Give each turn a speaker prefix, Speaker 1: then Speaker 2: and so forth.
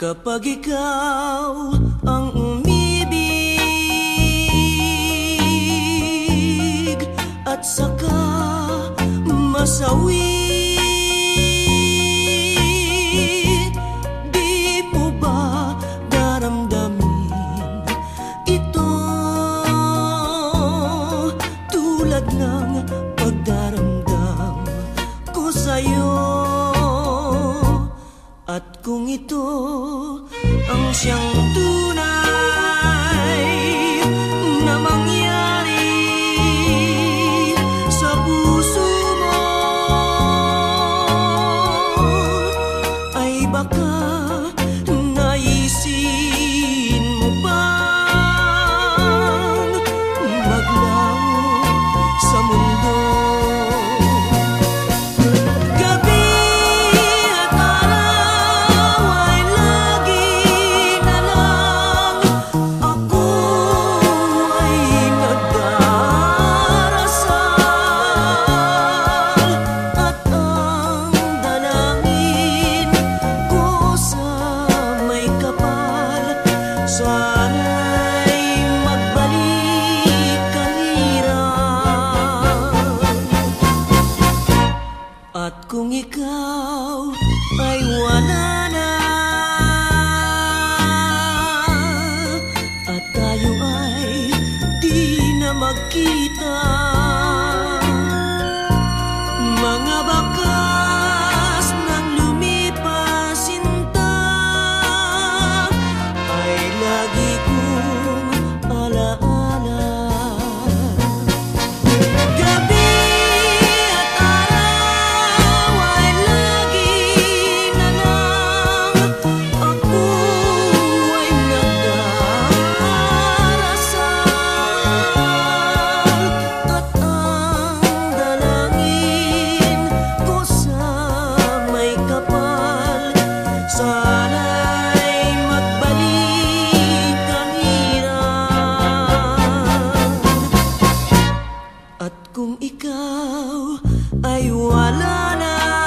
Speaker 1: Kapag ikaw ang umibig At saka masawi Kung ito ang siyang tunay na mangyari sa puso mo ay baka Kung ikaw ay wala na At tayo ay di na magkita. At kung ikaw ay wala na